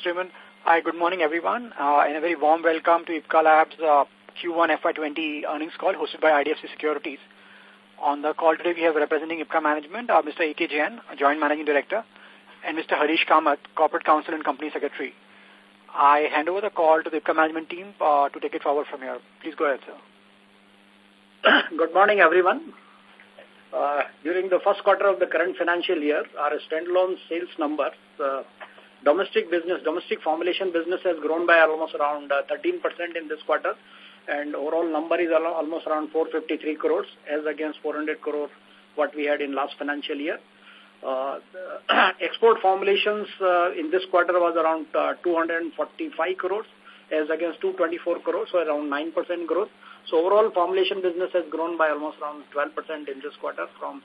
Thanks, Raymond. Hi, good morning, everyone, uh, and a very warm welcome to Ipca Labs uh, Q1 FY20 earnings call hosted by IDFC Securities. On the call today, we have representing Ipca Management, uh, Mr. A.K. Jain, Joint Managing Director, and Mr. Harish Kamath, Corporate Counsel and Company Secretary. I hand over the call to the IPCA management team to take it forward from here. Please go ahead, sir. Good morning, everyone. During the first quarter of the current financial year, our standalone sales numbers, uh, domestic business, domestic formulation business has grown by almost around 13% uh, in this quarter, and overall number is almost around 453 crores as against 400 crore what we had in last financial year. Uh, export formulations uh, in this quarter was around uh, 245 crores as against 224 crores, so around 9% growth. So overall formulation business has grown by almost around 12% in this quarter from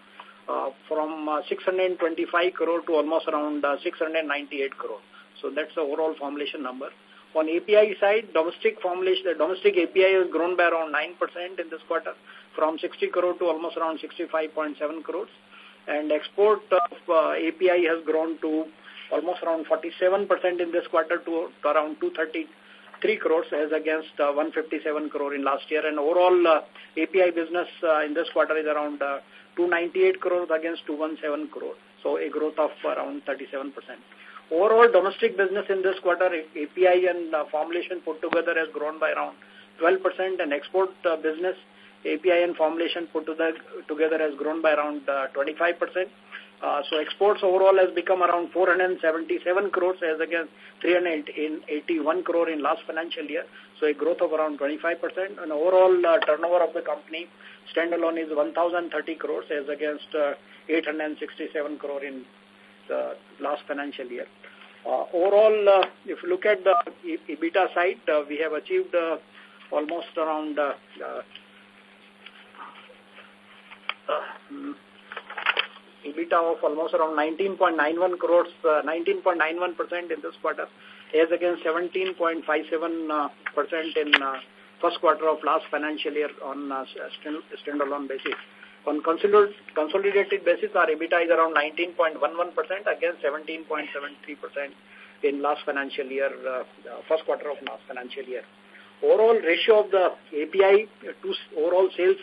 uh, from uh, 625 crore to almost around uh, 698 crore. So that's the overall formulation number. On API side, domestic formulation, the domestic API has grown by around 9% in this quarter from 60 crore to almost around 65.7 crores and export of uh, API has grown to almost around 47% in this quarter to, to around 233 crores as against uh, 157 crore in last year. And overall uh, API business uh, in this quarter is around uh, 298 crores against 217 crore. So a growth of around 37%. Overall domestic business in this quarter, API and uh, formulation put together has grown by around 12% and export uh, business API and formulation put together has grown by around 25%. Uh, uh, so exports overall has become around 477 crores as against 381 crore in last financial year. So a growth of around 25%. And overall uh, turnover of the company standalone is 1,030 crores as against uh, 867 crore in the last financial year. Uh, overall, uh, if you look at the EBITDA side, uh, we have achieved uh, almost around uh, uh, uh, EBITDA of almost around 19.91 crores, 19.91% uh, in this quarter, as against 17.57% uh, in uh, first quarter of last financial year on uh, standalone basis. On consolidated basis, our EBITDA is around 19.11% against 17.73% in last financial year, uh, first quarter of last financial year. Overall ratio of the API to overall sales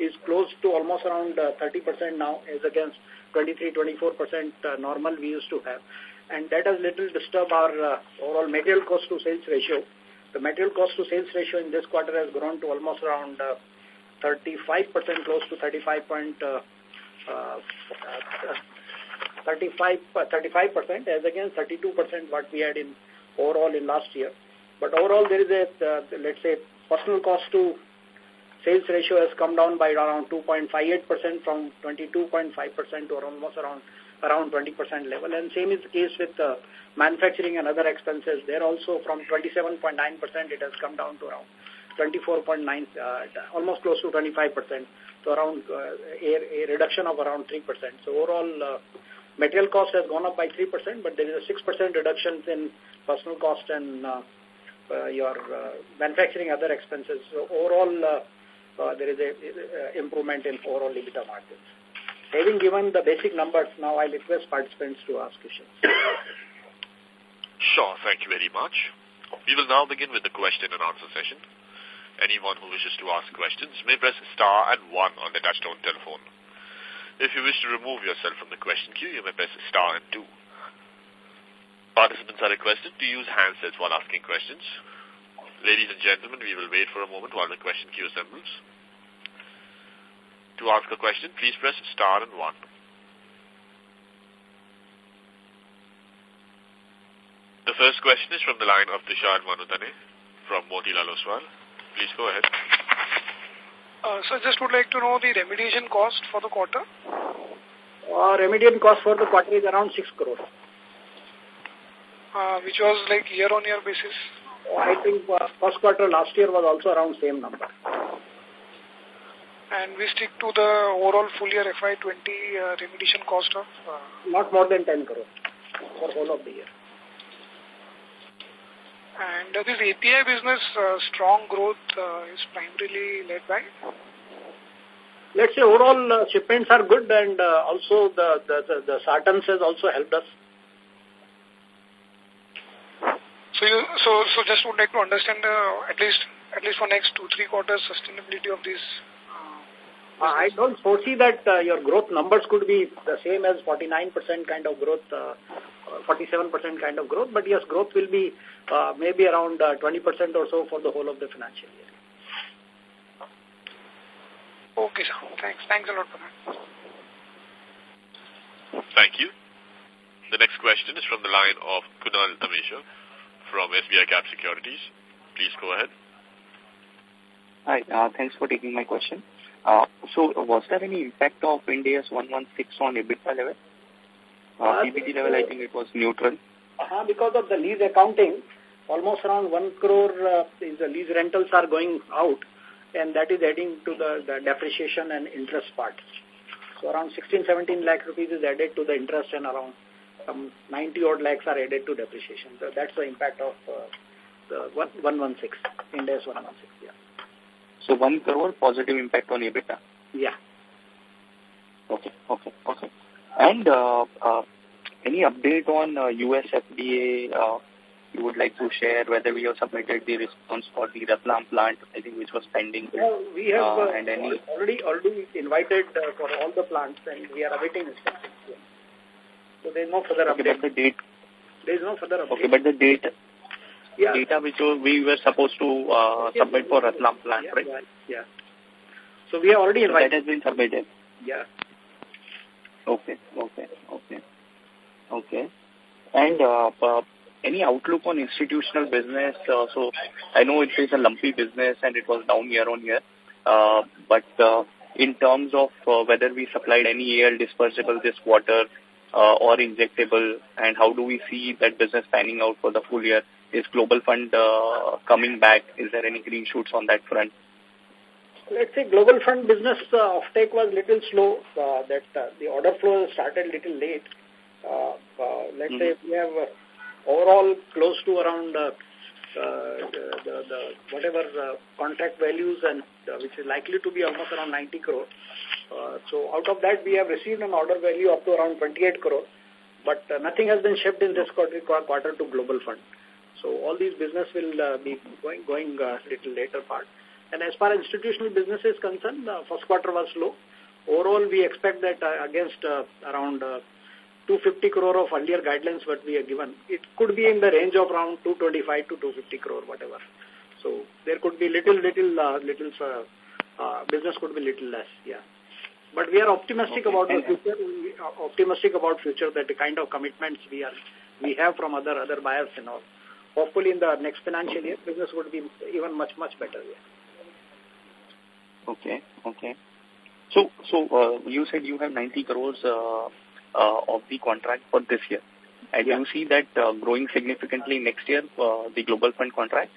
is close to almost around 30% uh, now as against 23-24% uh, normal we used to have. And that has little disturbed our uh, overall material cost to sales ratio. The material cost to sales ratio in this quarter has grown to almost around 35%, close to 35 point, 35, 35% as against 32% what we had in overall in last year. But overall there is a, uh, let's say, personal cost to sales ratio has come down by around 2.58% from 22.5% to almost around around 20% level. And same is the case with uh, manufacturing and other expenses. There also from 27.9% it has come down to around 24.9, uh, almost close to 25%. So around uh, a, a reduction of around 3%. So overall uh, material cost has gone up by 3%, but there is a 6% reduction in personal cost and uh, uh, your uh, manufacturing other expenses. So overall, there is a, uh, improvement in overall EBITDA margins. Having given the basic numbers, now I request participants to ask questions. Sure, thank you very much. We will now begin with the question and answer session. Anyone who wishes to ask questions may press star and one on the touchtone telephone. If you wish to remove yourself from the question queue, you may press star and two. Participants are requested to use handsets while asking questions. Ladies and gentlemen, we will wait for a moment while the question queue assembles. To ask a question, please press star and one. The first question is from the line of Tushar Manudhane from Motilal Oswal. Please go ahead. Uh, so I just would like to know the remediation cost for the quarter. Uh, remediation cost for the quarter is around 6 crore. Uh, which was like year-on-year -year basis? I think uh, first quarter last year was also around same number. And we stick to the overall full year FY20 uh, remediation cost of? Uh, Not more than 10 crore for whole of the year. And uh, this API business, uh, strong growth uh, is primarily led by? Let's say overall uh, shipments are good and uh, also the, the, the, the sartans has also helped us So you so so just would like to understand uh, at least at least for next two three quarters sustainability of this. Uh, I don't foresee that uh, your growth numbers could be the same as 49% kind of growth, 47% uh, kind of growth, but yes, growth will be uh, maybe around 20% or so for the whole of the financial year. Okay, sir. Thanks. Thanks a lot for that. Thank you. The next question is from the line of Kunal Dhamesha from SBI Cap Securities. Please go ahead. Hi, uh, thanks for taking my question. Uh, so, was there any impact of Ind AS 116 on EBITDA level? Uh, PBT level, I think it was neutral. Uh, because of the lease accounting, almost around 1 crore uh, is the lease rentals are going out, and that is adding to the, the depreciation and interest part. So around 16, 17 lakh rupees is added to the interest and around some 90 odd lakhs are added to depreciation. So that's the impact of uh, the 116, Ind AS 116, yeah. So 1 crore positive impact on EBITDA? Yeah. Okay, okay, okay. And uh, uh, any update on uh, US FDA uh, you would like to share, whether we have submitted the response for the Ratlam plant, I think which was pending? Yeah, we have uh, uh, and any... already already invited uh, for all the plants and we are awaiting instructions. So there is no further okay, update. But the date, there is no further update. Okay, but the date, yeah. data which we were supposed to uh, submit for Ratlam plant, yeah, right? Yeah. So we have already invited. So that has been submitted? Yeah. Okay, okay, okay. Okay. And uh, uh, any outlook on institutional business? Uh, so I know it is a lumpy business and it was down year on year. Uh, but uh, in terms of uh, whether we supplied any AL dispersible this quarter uh, or injectable and how do we see that business panning out for the full year? Is Global Fund uh, coming back? Is there any green shoots on that front? Let's say Global Fund business uh, offtake was little slow. Uh, that uh, the order flow started little late. Uh, uh, let's mm -hmm. say we have uh, overall close to around uh, uh, the, the, the, whatever uh, contract values and uh, which is likely to be almost around 90 crore. Uh, so out of that we have received an order value up to around 28 crore, but uh, nothing has been shipped in this quarter, quarter to Global Fund. So all these business will uh, be going going uh, little later part. And as far as institutional business is concerned, the first quarter was slow. Overall, we expect that uh, against uh, around uh, 250 crore of earlier guidelines what we have given, it could be in the range of around 225 to 250 crore, whatever. So there could be little, little, uh, little uh, uh, business could be little less, yeah. But we are optimistic okay. about the future. We are optimistic about future that the kind of commitments we are we have from other other buyers and all. Hopefully, in the next financial year, business would be even much much better. Yeah. Okay. Okay. So, so uh, you said you have 90 crores uh, uh, of the contract for this year. And yeah. you see that uh, growing significantly next year, uh, the Global Fund contract?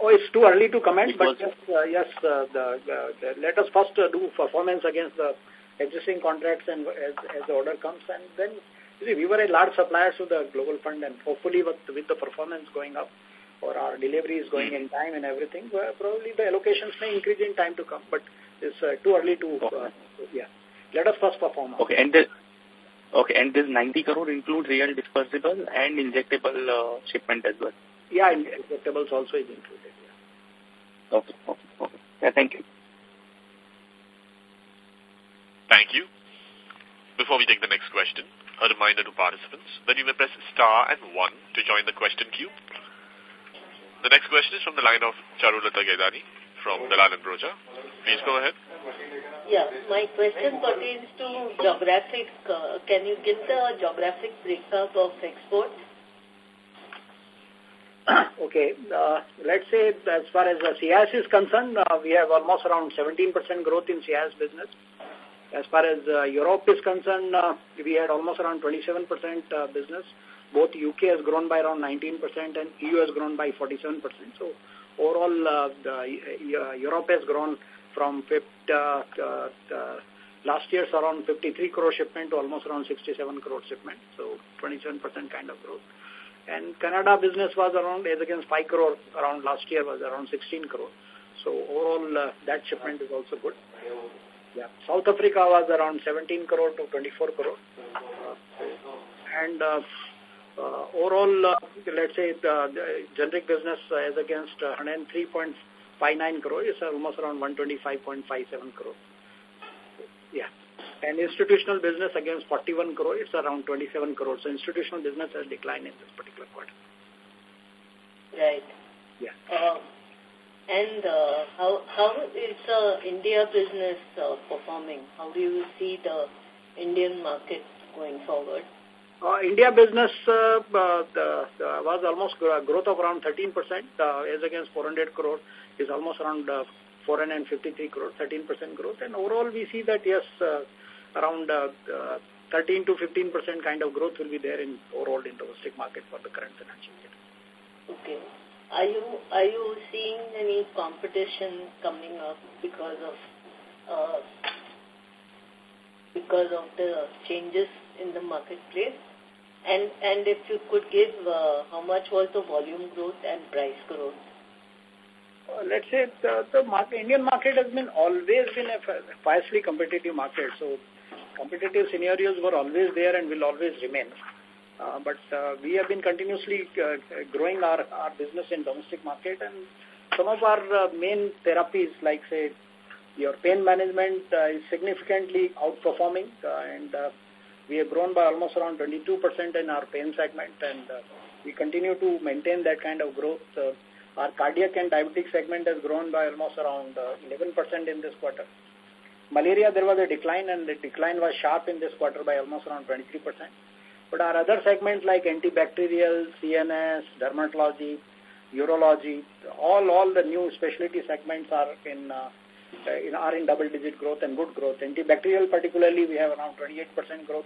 Oh, it's too early to comment, but yes, uh, yes uh, the, the, the, let us first uh, do performance against the existing contracts and as, as the order comes. And then, see, we were a large supplier to the Global Fund and hopefully with, with the performance going up or our delivery is going in time and everything, well, probably the allocations may increase in time to come, but it's uh, too early to, uh, yeah. Let us first perform. Okay, and this, okay, and this 90 crore includes real dispersible and injectable uh, shipment as well. Yeah, injectables also is included. Yeah. Okay, okay, okay. Yeah, thank you. Thank you. Before we take the next question, a reminder to participants that you may press star and one to join the question queue. The next question is from the line of Charulata Gaidhani from Dalal and Broacha. Please go ahead. Yeah, my question pertains to geographic. Uh, can you give the geographic breakup of exports? okay, uh, let's say as far as the CIS is concerned, uh, we have almost around 17% growth in CIS business. As far as uh, Europe is concerned, uh, we had almost around 27% uh, business. Both UK has grown by around 19% and EU has grown by 47%. So overall, uh, the, uh, Europe has grown from 50, uh, uh, uh, last year's around 53 crore shipment to almost around 67 crore shipment. So 27% kind of growth. And Canada business was around, as against 5 crore around last year was around 16 crore. So overall, uh, that shipment is also good. Yeah. South Africa was around 17 crore to 24 crore. Uh, and uh, Uh, overall, uh, let's say the, the generic business as against 103.59 crore is almost around 125.57 crore. Yeah. And institutional business against 41 crore, it's around 27 crore. So institutional business has declined in this particular quarter. Right. Yeah. Uh, and uh, how how is uh, India business uh, performing? How do you see the Indian market going forward? Uh, India business uh, uh, the, was almost growth of around 13%, uh, as against 400 crore is almost around uh, 453 crore, 13% growth. And overall, we see that yes, uh, around uh, uh, 13 to 15% kind of growth will be there in overall in domestic market for the current financial year. Okay. Are you are you seeing any competition coming up because of because of the changes in the marketplace? And and if you could give uh, how much was the volume growth and price growth? Uh, let's say the, the market, Indian market has been always been a fiercely competitive market. So competitive scenarios were always there and will always remain. Uh, but uh, we have been continuously uh, growing our, our business in domestic market and some of our uh, main therapies like say your pain management is significantly outperforming uh, and uh, we have grown by almost around 22% in our pain segment and uh, we continue to maintain that kind of growth. Uh, our cardiac and diabetic segment has grown by almost around 11% uh, in this quarter. Malaria, there was a decline and the decline was sharp in this quarter by almost around 23%. But our other segments like antibacterial, CNS, dermatology, urology, all all the new specialty segments are in, uh, in are in double digit growth and good growth. Antibacterial particularly we have around 28% growth,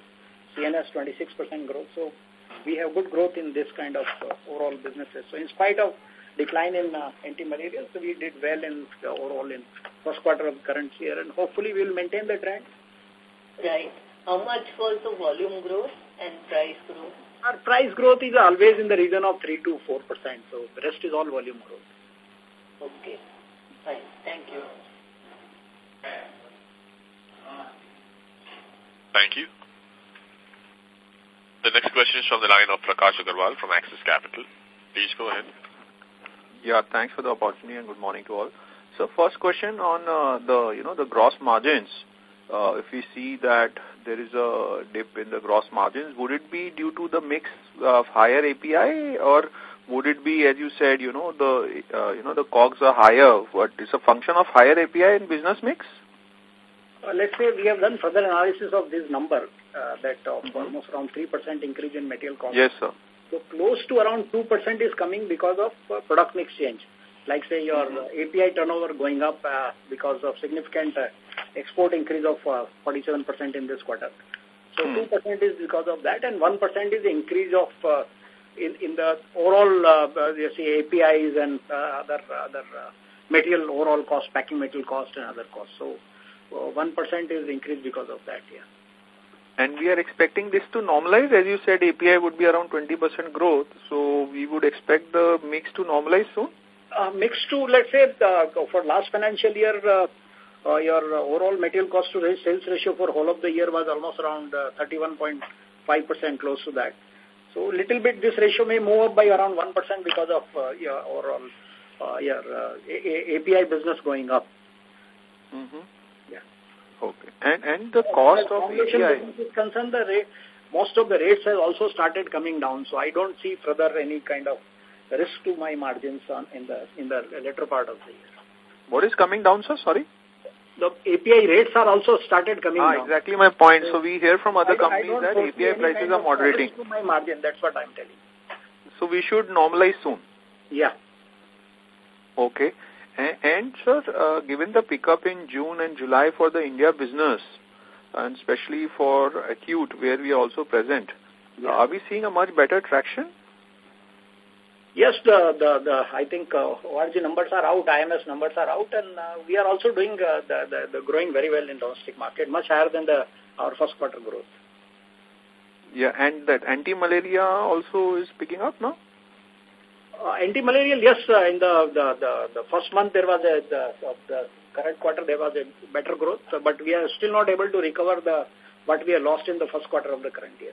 CNS 26% growth. So we have good growth in this kind of uh, overall businesses. So in spite of decline in uh, anti-malaria, so we did well in uh, overall in first quarter of the current year and hopefully we will maintain the trend. Right. How much was the volume growth and price growth? Our price growth is always in the region of 3 to 4 percent, so the rest is all volume growth. Okay. Fine. Thank you. Thank you. The next question is from the line of Prakash Agarwal from Axis Capital. Please go ahead. Yeah, thanks for the opportunity and good morning to all. So first question on uh, the, you know, the gross margins. Uh, if we see that there is a dip in the gross margins, would it be due to the mix of higher API or would it be, as you said, you know, the, uh, you know, the COGS are higher? What is a function of higher API in business mix? Uh, let's say we have done further analysis of this number uh, that of mm -hmm. almost around 3% increase in material cost. Yes, sir. So close to around 2% is coming because of uh, product mix change. Like say your mm -hmm. API turnover going up uh, because of significant uh, export increase of 47% uh, in this quarter. So 2% mm. is because of that and 1% is the increase of uh, in, in the overall uh, you see APIs and uh, other other uh, material overall cost, packing material cost and other costs. So 1% is increased because of that, yeah. And we are expecting this to normalize. As you said, API would be around 20% growth. So we would expect the mix to normalize soon? Uh, mix to, let's say, uh, for last financial year, uh, uh, your overall material cost to sales ratio for whole of the year was almost around 31.5% uh, close to that. So little bit this ratio may move up by around 1% because of uh, your overall uh, your uh, API business going up. Mm -hmm. Okay. And and the cost of API? is concerned, the rate, most of the rates have also started coming down. So I don't see further any kind of risk to my margins on in the in the later part of the year. What is coming down, sir? Sorry. The API rates are also started coming ah, down. Exactly my point. So we hear from other I, companies I that API prices are moderating. To my margin, that's what I'm telling. So we should normalize soon. Yeah. Okay. And, and sir, uh, given the pickup in June and July for the India business, and especially for acute, where we are also present, yeah. are we seeing a much better traction? Yes, the, the, the I think uh, ORG numbers are out, IMS numbers are out, and uh, we are also doing uh, the, the, the growing very well in domestic market, much higher than the our first quarter growth. Yeah, and that anti-malaria also is picking up now? Uh, anti-malarial, yes, uh, in the, the, the, the first month there was a, the, the current quarter there was a better growth, but we are still not able to recover the what we have lost in the first quarter of the current year.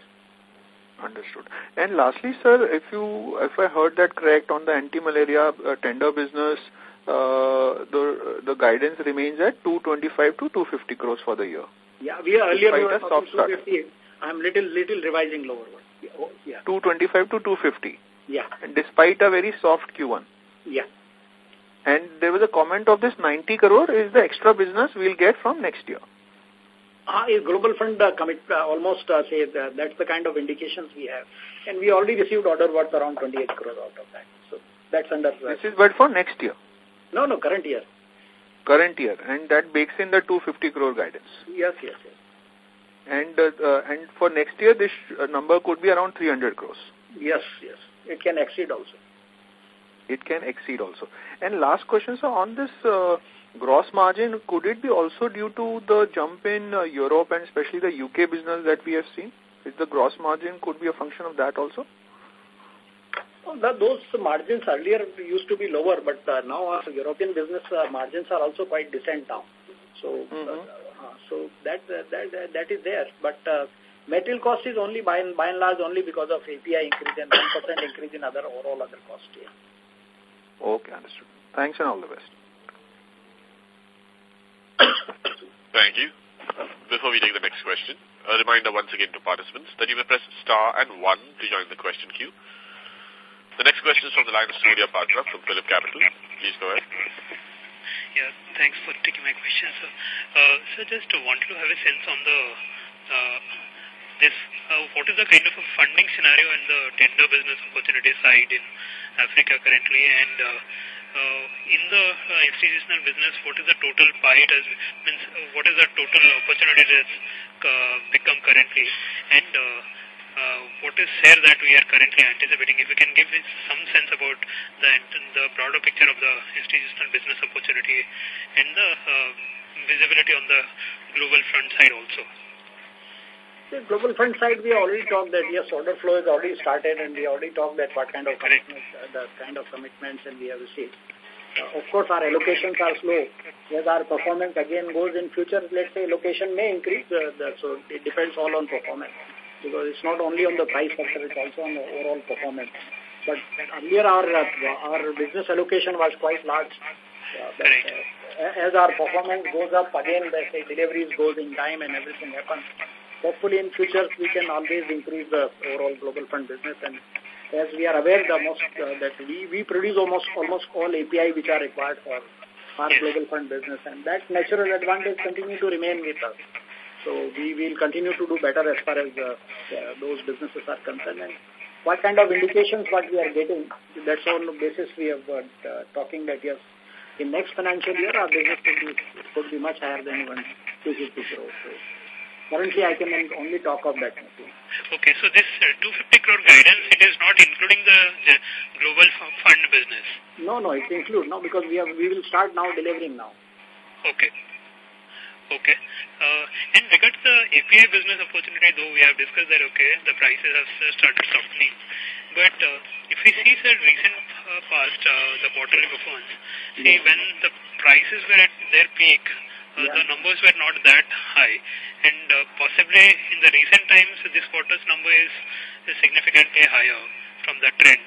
Understood. And lastly, sir, if you if I heard that correct on the anti-malaria uh, tender business, uh, the the guidance remains at 225 to 250 crores for the year. Yeah, we are earlier we were talking 250. I'm little little revising lower one. Yeah, oh, yeah. 225 to 250. Yeah. And despite a very soft Q1. Yeah. And there was a comment of this 90 crore is the extra business we'll get from next year. Uh, Global Fund uh, commit uh, almost uh, say that that's the kind of indications we have. And we already received order worth around 28 crore out of that. So that's under... Uh, this is but for next year? No, no, current year. Current year. And that bakes in the 250 crore guidance? Yes, yes, yes. And, uh, uh, and for next year, this uh, number could be around 300 crores? Yes, yes. It can exceed also. It can exceed also. And last question, sir, on this uh, gross margin, could it be also due to the jump in uh, Europe and especially the UK business that we have seen? Is the gross margin could be a function of that also? Well, those margins earlier used to be lower, but uh, now our European business uh, margins are also quite decent now. So, mm -hmm. uh, so that, that that is there. But uh, material cost is only by and by and large only because of API increase and one percent increase in other overall other costs. Yeah. Okay, understood. Thanks and all the best. Thank you. Before we take the next question, a reminder once again to participants that you may press star and one to join the question queue. The next question is from the line of Surya Patra from Phillip Capital. Please go ahead. Yeah, thanks for taking my question, sir. Uh, so just wanted to have a sense on the uh, this. Uh, what is the kind of a funding scenario in the tender business opportunity side in Africa currently, and uh, in the uh, institutional business, what is the total pie? Has, means uh, what is the total opportunity that's uh, become currently, and uh, uh, what is share that we are currently anticipating? If you can give some sense about the the broader picture of the institutional business opportunity and the uh, visibility on the global front side also. The global fund side, we already talked that yes, order flow has already started, and we already talked that what kind of commitments, uh, the kind of commitments, and we have received. Uh, of course, our allocations are slow. As our performance again goes in future, let's say allocation may increase. Uh, the, so it depends all on performance because it's not only on the price factor, it's also on the overall performance. But earlier our uh, our business allocation was quite large. Uh, but, uh, as our performance goes up, again, the say deliveries goes in time and everything happens hopefully in future we can always increase the overall global fund business and as we are aware the most uh, that we, we produce almost almost all API which are required for our global fund business and that natural advantage continue to remain with us. So we will continue to do better as far as uh, uh, those businesses are concerned and what kind of indications what we are getting, that's on the basis we have uh, talking that yes, in next financial year our business could be, could be much higher than even 250 crores. So, Currently, I can only talk of that. Okay, so this uh, 250 crore guidance, it is not including the, the global fund business? No, no, it includes, no, because we have we will start now delivering now. Okay. Okay. Uh, and regards the API business opportunity, though we have discussed that, okay, the prices have started softening. But uh, if we see, the recent uh, past, uh, the quarterly performance, see, when the prices were at their peak, uh, yeah. the numbers were not that high. And uh, possibly in the recent times, this quarter's number is, is significantly higher from the trend.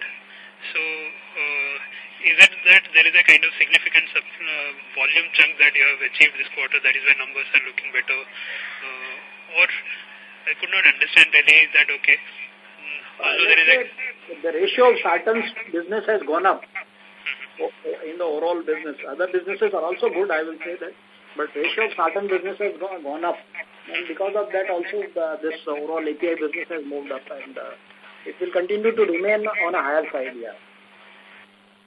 So, uh, is it that there is a kind of significant sub, uh, volume chunk that you have achieved this quarter, that is why numbers are looking better? Uh, or I could not understand really that, okay, mm, although there is a... The ratio of sartans business has gone up mm-hmm. in the overall business. Other businesses are also good, I will say that. But ratio of sartan business has gone up. And because of that also the, this overall API business has moved up and uh, it will continue to remain on a higher side, yeah.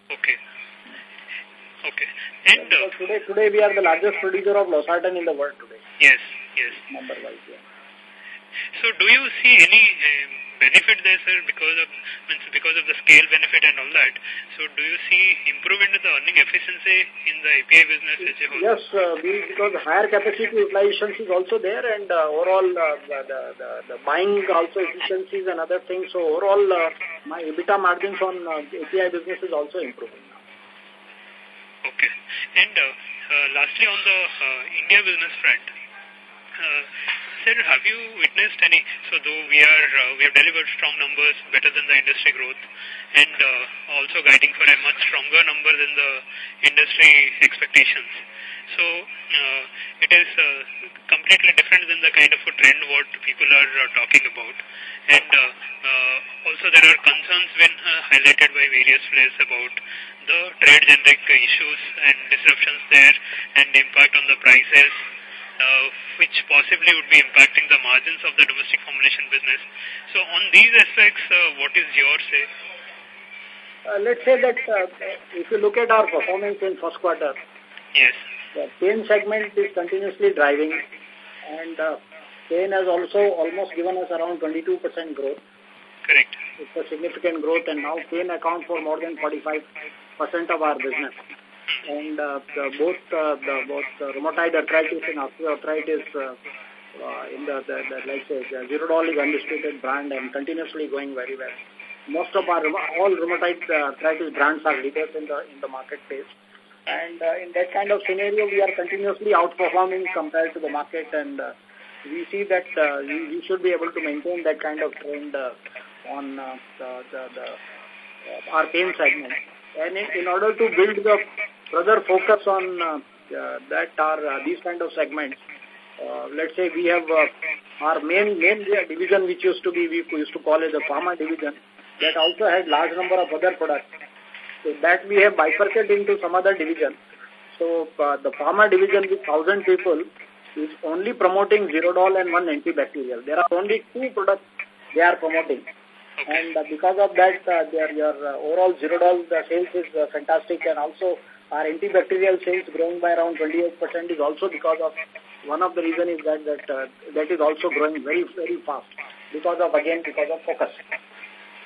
Okay. Okay. And uh, today, today we are the largest producer of losartan in the world today. Yes, yes. Number wise, yeah. So do you see any um, benefit there, sir, because of means because of the scale benefit and all that. So, do you see improvement in the earning efficiency in the API business as a whole? Yes, uh, we, because higher capacity utilization is also there, and uh, overall uh, the, the, the buying also efficiencies and other things. So, overall, uh, my EBITDA margins on uh, API business is also improving now. Okay, and uh, uh, lastly on the uh, India business front. Uh, sir, have you witnessed any, so though we are, uh, we have delivered strong numbers better than the industry growth and uh, also guiding for a much stronger number than the industry expectations. So uh, it is uh, completely different than the kind of a trend what people are uh, talking about. And uh, uh, also there are concerns when uh, highlighted by various players about the trade generic issues and disruptions there and impact on the prices uh, which possibly would be impacting the margins of the domestic formulation business. So on these aspects, uh, what is your say? Uh, let's say that uh, if you look at our performance in first quarter, yes. the pain segment is continuously driving and uh, pain has also almost given us around 22% growth. Correct. It's a significant growth and now pain account for more than 45% of our business. And uh, the, both uh, the both uh, rheumatoid arthritis and osteoarthritis in the, the, the let's say the Zerodol is undisputed brand and continuously going very well. Most of our all rheumatoid arthritis brands are leaders in the in the marketplace. And in that kind of scenario, we are continuously outperforming compared to the market, and we see that uh, we, we should be able to maintain that kind of trend uh, on uh, the, the, the our pain segment. And in, in order to build the further focus on uh, uh, that are uh, these kind of segments, uh, let's say we have uh, our main main division, which used to be we used to call it the pharma division, that also had large number of other products. So that we have bifurcated into some other division. So uh, the pharma division with 1,000 people is only promoting zero Zerodol and one antibacterial. There are only two products they are promoting. And uh, because of that, uh, their, your uh, overall Zerodol the sales is fantastic and also our antibacterial sales growing by around 28% is also because of one of the reason is that that, that is also growing very, very fast because of, again, because of focus.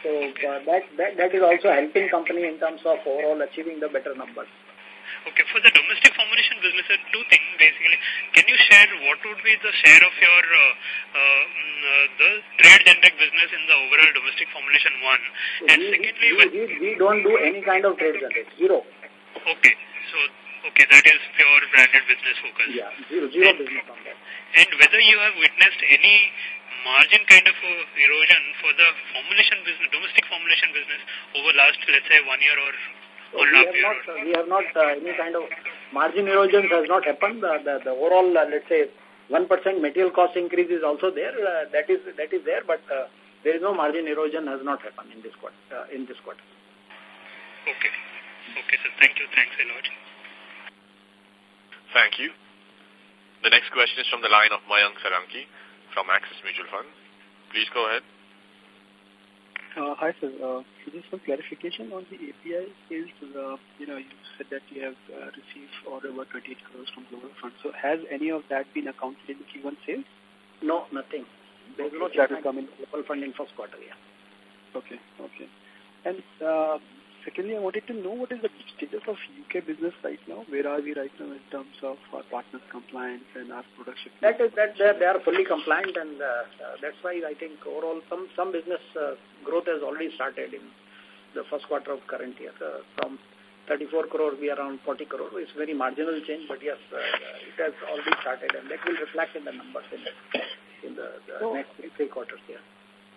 So that, that, that is also helping company in terms of overall achieving the better numbers. Okay, for the domestic formulation business, uh, two things basically. Can you share what would be the share of your uh, uh, uh, the trade generic business in the overall domestic formulation one? So and we, secondly, we, we, we don't do any kind of trade generic, zero. okay, so okay, that is pure branded business focus. Yeah, zero, zero business on that. And whether you have witnessed any margin kind of uh, erosion for the formulation business, domestic formulation business over last, let's say, one year or So we and a half have not, uh, we have not uh, any kind of margin erosion has not happened. The, the, the overall, uh, let's say, 1% material cost increase is also there. Uh, that is that is there, but uh, there is no margin erosion has not happened in this quarter. Uh, in this quarter. Okay. Okay, sir. Thank you. Thanks a lot. Thank you. The next question is from the line of Mayank Saranki from Axis Mutual Fund. Please go ahead. Uh, hi, sir. Uh, so just some clarification on the API sales. Uh, you know, you said that you have uh, received order over 28 crores from Global Fund. So has any of that been accounted in the Q1 sales? No, nothing. There is no That will come in. global fund in first quarter. Yeah. Okay, okay. And uh, secondly, I wanted to know what is the status of UK business right now? Where are we right now in terms of our partners' compliance and our production? That is that they are, they are fully compliant, and uh, uh, that's why I think overall some some business uh, growth has already started in the first quarter of current year. Uh, from 34 crore, we are around 40 crore. It's very marginal change, but yes, uh, it has already started, and that will reflect in the numbers in the in the, the So- next three, three quarters. Yeah.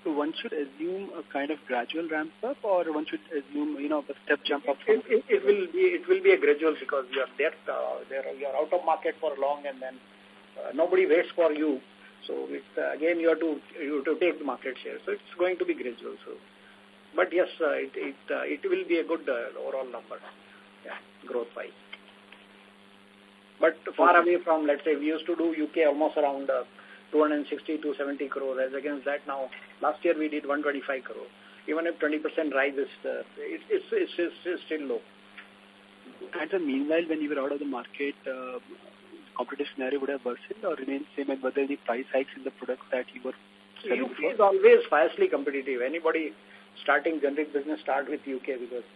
So one should assume a kind of gradual ramp up, or one should assume you know a step jump up It, it, it will be it will be a gradual because you are there, uh, there you are out of market for long, and then uh, nobody waits for you. So it's, uh, again you have to you have to take the market share. So it's going to be gradual. So, but yes, uh, it it uh, it will be a good uh, overall number, yeah, growth wise. But far away from let's say we used to do UK almost around. Uh, 260 to 70 crore. As against that now, last year we did 125 crore. Even if 20% rise is, uh, it, it's, it's, it's, it's still low. And so meanwhile, when you were out of the market, uh, competitive scenario would have worsened or remained same, and were there any price hikes in the products that you were selling is always fiercely competitive. Anybody starting generic business start with UK because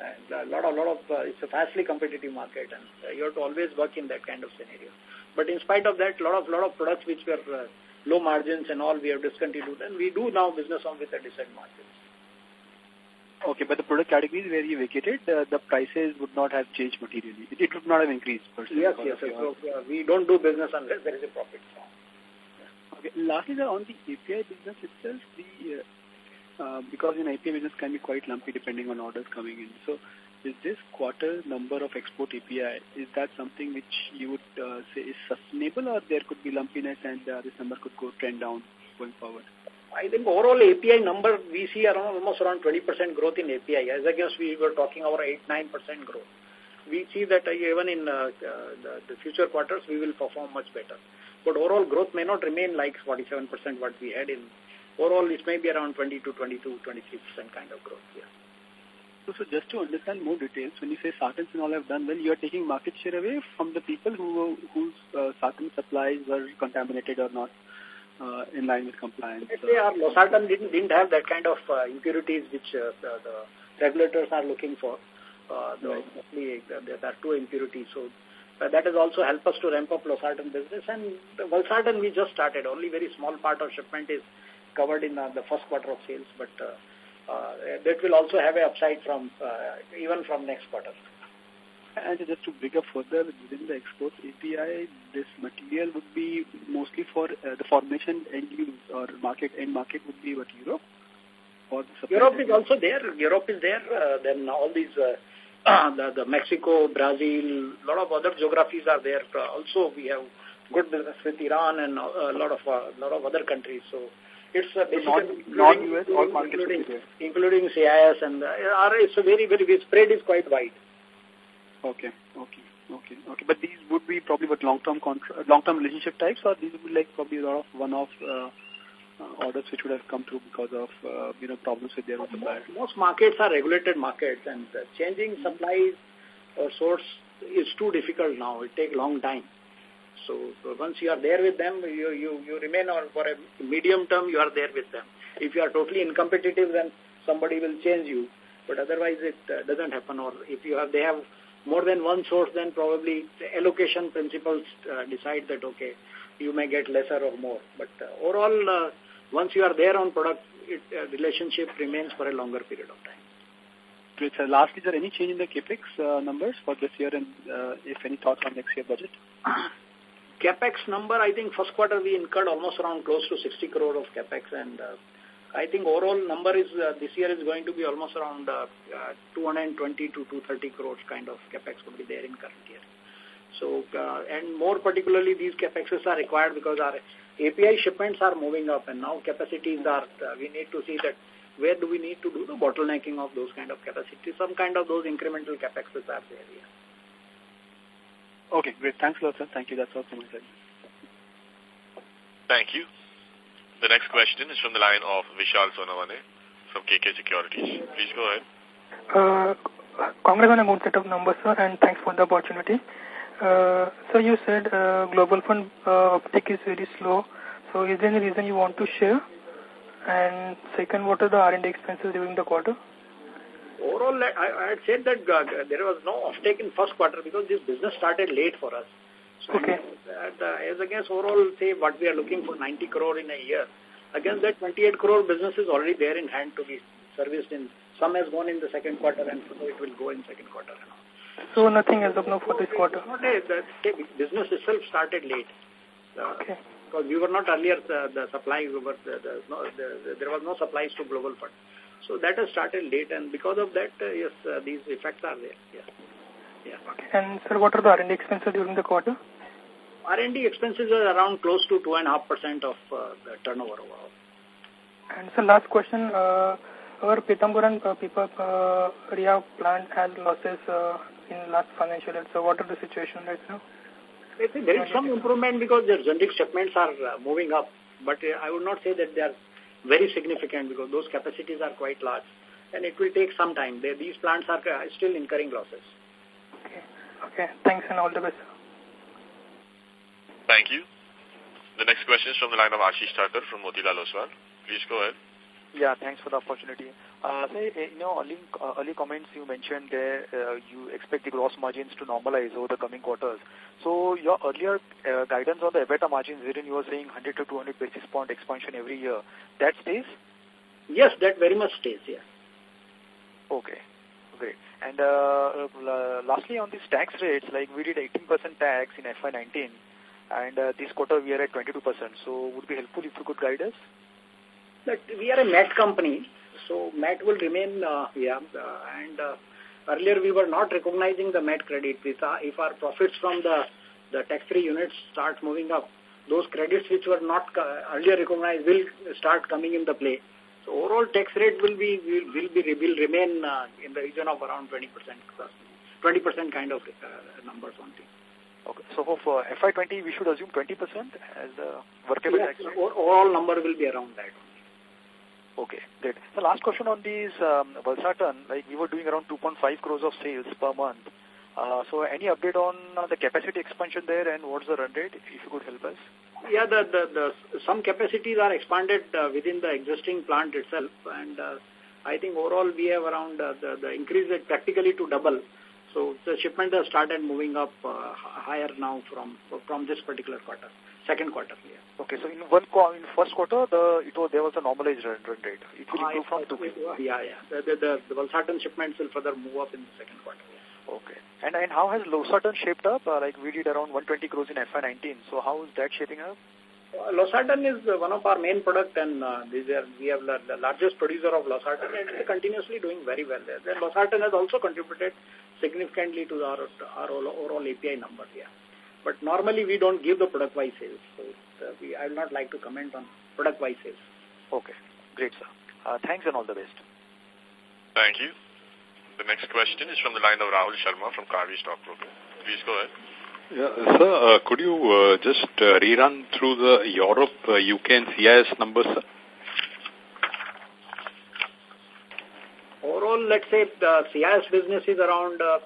uh, a lot of, lot of, uh, it's a fiercely competitive market and uh, you have to always work in that kind of scenario. But in spite of that, lot of, lot of products which were uh, low margins and all we have discontinued and we do now business on with a decent margins. Okay, but the product categories where you vacated, uh, the prices would not have changed materially. It, it would not have increased per se. Yes, yes, of yes. your- So, uh, we don't do business unless there is a profit. Okay. Lastly, on the API business itself, the uh, uh, because in API business can be quite lumpy depending on orders coming in. So, is this quarter number of export API is that something which you would uh, say is sustainable, or there could be lumpiness and uh, this number could go trend down going forward? I think overall API number we see around almost around 20% growth in API. As against we were talking about 8-9% growth. We see that uh, even in uh, the, the future quarters we will perform much better. But overall growth may not remain like 47% what we had in. Overall it may be around 20 to 22, 23% kind of growth. Yeah. So, so just to understand more details, when you say sartans and all have done well, you are taking market share away from the people who whose uh, sartan supplies were contaminated or not uh, in line with compliance. They are, losartan didn't, didn't have that kind of uh, impurities which uh, the, the regulators are looking for. Uh, the, right. mostly, uh, there are two impurities. So uh, that has also helped us to ramp up losartan business. And the valsartan we just started. Only very small part of shipment is covered in uh, the first quarter of sales. But uh, uh, that will also have an upside from uh, even from next quarter. And just to bring up further, within the exports API, this material would be mostly for uh, the formation end use or market end market would be what Europe? Or Europe is also there. Europe is there. Uh, then all these, uh, the, the Mexico, Brazil, a lot of other geographies are there. Uh, also, we have good business with Iran and a lot of uh, lot of other countries. So it's uh, basically non-US non all markets including, including CIS and uh, it's a very very spread is quite wide. Okay, okay, okay, okay. But these would be probably what long-term long-term relationship types, or these would be like probably a lot of one-off uh, uh, orders which would have come through because of uh, you know problems with their most, suppliers. Most markets are regulated markets, and uh, changing supplies or source is too difficult now. It takes long time. So, so once you are there with them, you you you remain on for a medium term. You are there with them. If you are totally incompetitive, then somebody will change you. But otherwise, it uh, doesn't happen. Or if you have, they have more than one source, then probably the allocation principles uh, decide that, okay, you may get lesser or more. But uh, overall, uh, once you are there on product, it, uh, relationship remains for a longer period of time. Great, sir. Last, is there any change in the CAPEX uh, numbers for this year and uh, if any thoughts on next year budget? CAPEX number, I think first quarter we incurred almost around close to 60 crore of CAPEX and uh, I think overall number is uh, this year is going to be almost around uh, uh, 220 to 230 crores kind of capex will be there in current year. So, uh, and more particularly these capexes are required because our API shipments are moving up and now capacities are, uh, we need to see that where do we need to do the bottlenecking of those kind of capacities. Some kind of those incremental capexes are there. Yeah. Okay, great. Thanks a lot, sir. Thank you. That's all from my side. Thank you. The next question is from the line of Vishal Sonawane from KK Securities. Please go ahead. Uh, congrats on a good set of numbers, sir, and thanks for the opportunity. Uh, so you said uh, global fund uh, uptake is very slow. So is there any reason you want to share? And second, what are the R&D expenses during the quarter? Overall, I, I had said that uh, there was no offtake in first quarter because this business started late for us. So okay. as against overall, say, what we are looking for 90 crore in a year, against that 28 crore business is already there in hand to be serviced in. Some has gone in the second quarter and so it will go in second quarter. So nothing as of now for this quarter? Not a, the, the business itself started late. Uh, okay. Because we were not earlier the, the supply, we were the, the, no, the, there was no supplies to Global Fund. So that has started late and because of that, uh, yes, uh, these effects are there. Yeah. Yeah. Okay. And sir, what are the R&D expenses during the quarter? R&D expenses are around close to 2.5% of uh, the turnover overall. And so last question, uh, our Pithampur uh, Pipa uh, Ria plant had losses uh, in last financial year. So what are the situation right now? I think there is some improvement because their generic shipments are uh, moving up. But uh, I would not say that they are very significant because those capacities are quite large. And it will take some time. They, these plants are uh, still incurring losses. Okay. Okay. Thanks and all the best. Thank you. The next question is from the line of Ashish Thakur from Motilal Oswal. Please go ahead. Yeah, thanks for the opportunity. Uh, say, you know, early, uh, early comments you mentioned there, uh, you expect the gross margins to normalize over the coming quarters. So your earlier uh, guidance on the EBITDA margins, wherein you were saying 100 to 200 basis point expansion every year, that stays? Yes, that very much stays, yes. Okay, great. And uh, uh, lastly, on these tax rates, like we did 18% tax in FY19, and uh, this quarter we are at 22%. So would be helpful if you could guide us? But we are a MAT company, so MAT will remain, uh, yeah, uh, and uh, earlier we were not recognizing the MAT credit. If, uh, if our profits from the, the tax-free units start moving up, those credits which were not uh, earlier recognized will start coming in the play. So overall tax rate will be will, will be will remain uh, in the region of around 20 percent, 20 percent kind of uh, numbers only. Okay. So for FY20, we should assume 20% as the workable yes, tax rate? overall number will be around that. Okay, great. The last question on these um, like we were doing around 2.5 crores of sales per month. Uh, so any update on uh, the capacity expansion there and what's the run rate, if you could help us? Yeah, the, the, the some capacities are expanded uh, within the existing plant itself, and uh, I think overall we have around uh, the, the increase practically to double. So the shipment has started moving up uh, higher now from from this particular quarter, second quarter. Yeah. Okay, so in one in first quarter, the it was there was a normalized run, rate. It will improve from two. Yeah, yeah. The the the, the Valsartan shipments will further move up in the second quarter. Yeah. Okay. And and how has Losartan shaped up? Uh, like we did around 120 crores in FY19. So how is that shaping up? Uh, Losartan is uh, one of our main product and uh, these are, we have the, the largest producer of Losartan and it's continuously doing very well there. Then Losartan has also contributed significantly to our, our overall API number here. But normally we don't give the product-wise sales. So uh, we, I would not like to comment on product-wise sales. Okay. Great, sir. Uh, thanks and all the best. Thank you. The next question is from the line of Rahul Sharma from Karvy Stockbroker. Please go ahead. Yeah, sir, uh, could you uh, just uh, rerun through the Europe, uh, UK and CIS numbers, sir? Overall, let's say the CIS business is around uh,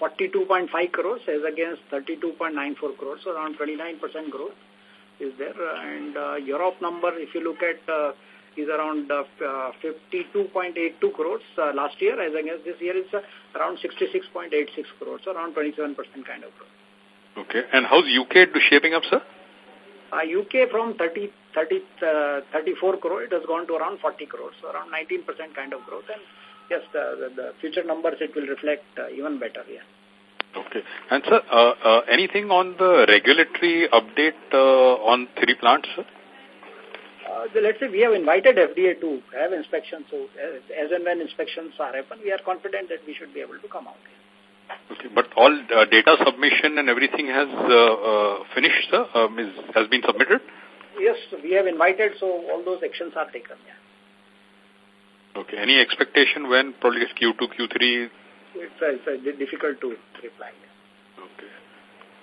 42.5 crores as against 32.94 crores, so around 29% growth is there. And uh, Europe number, if you look at, uh, is around uh, 52.82 crores uh, last year, as against this year is uh, around 66.86 crores, so around 27% kind of growth. Okay. And how's UK shaping up, sir? Uh, UK from 30, 30, uh, 34 crore, it has gone to around 40 crores, so around 19% kind of growth. And yes, the, the, the future numbers, it will reflect uh, even better, yeah. Okay. And sir, uh, uh, anything on the regulatory update uh, on three plants, sir? Uh, let's say we have invited FDA to have inspections, so as, as and when inspections are happen, we are confident that we should be able to come out. Okay, but all uh, data submission and everything has uh, uh, finished, sir? Um, is, has been submitted? Yes, we have invited, so all those actions are taken, yeah. Okay, any expectation when? Probably it's Q2, Q3? It's, uh, it's uh, difficult to reply. Okay.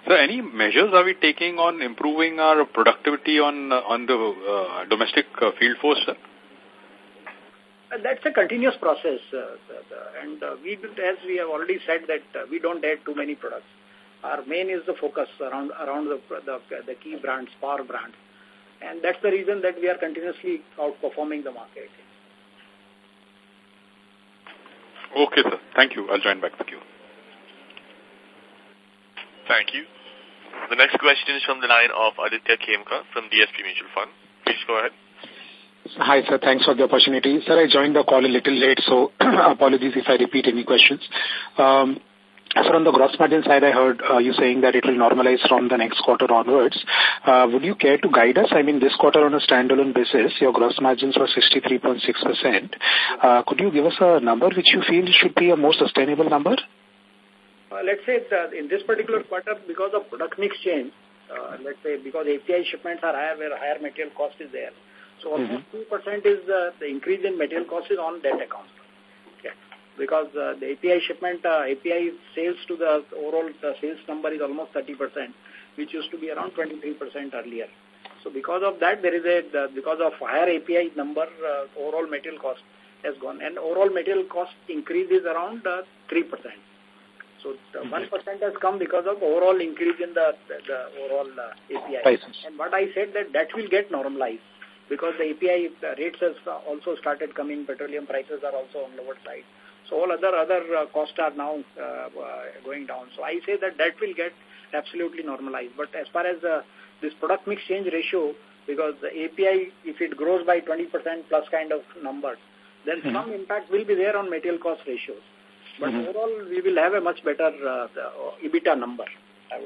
So any measures are we taking on improving our productivity on uh, on the uh, domestic uh, field force, sir? Uh, that's a continuous process, uh, and uh, we, as we have already said, that uh, we don't add too many products. Our main is the focus around around the the, the key brands, power brands, and that's the reason that we are continuously outperforming the market. Okay, sir. Thank you. I'll join back the queue. Thank you. The next question is from the line of Aditya Khemka from DSP Mutual Fund. Please go ahead. Hi, sir. Thanks for the opportunity. Sir, I joined the call a little late, so apologies if I repeat any questions. Um, so on the gross margin side, I heard uh, you saying that it will normalize from the next quarter onwards. Uh, would you care to guide us? I mean, this quarter on a standalone basis, your gross margins were 63.6%. Uh, could you give us a number which you feel should be a more sustainable number? Uh, let's say that in this particular quarter, because of product mix change, uh, let's say because API shipments are higher, where higher material cost is there. So almost Mhm. 2% is uh, the increase in material cost is on that account. Because uh, the API shipment, uh, API sales to the overall the sales number is almost 30%, which used to be around 23% earlier. So because of that, there is a, the, because of higher API number, uh, overall material cost has gone. And overall material cost increase is around uh, 3%. So the 1% has come because of overall increase in the, the, the overall uh, API. Prices. And what I said that that will get normalized because the API uh, rates has also started coming, petroleum prices are also on lower side. So all other other uh, costs are now uh, uh, going down. So I say that that will get absolutely normalized. But as far as uh, this product mix change ratio, because the API, if it grows by 20% plus kind of numbers, then Mhm. some impact will be there on material cost ratios. But Mhm. overall, we will have a much better uh, EBITDA number. Would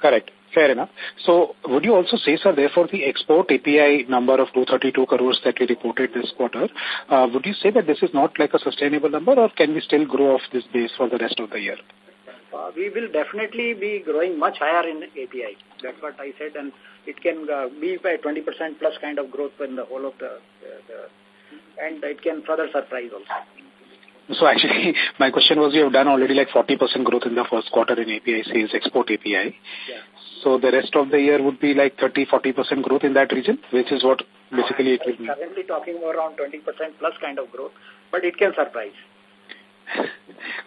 Correct. Fair enough. So would you also say, sir, therefore the export API number of 232 crores that we reported this quarter, uh, would you say that this is not like a sustainable number or can we still grow off this base for the rest of the year? Uh, we will definitely be growing much higher in API. That's what I said, and it can uh, be by 20% plus kind of growth in the whole of the, uh, the and it can further surprise also. So actually, my question was you have done already like 40% growth in the first quarter in API sales, export API. Yeah. So the rest of the year would be like 30-40% growth in that region, which is what basically it will be. Currently talking around 20% plus kind of growth, but it can surprise.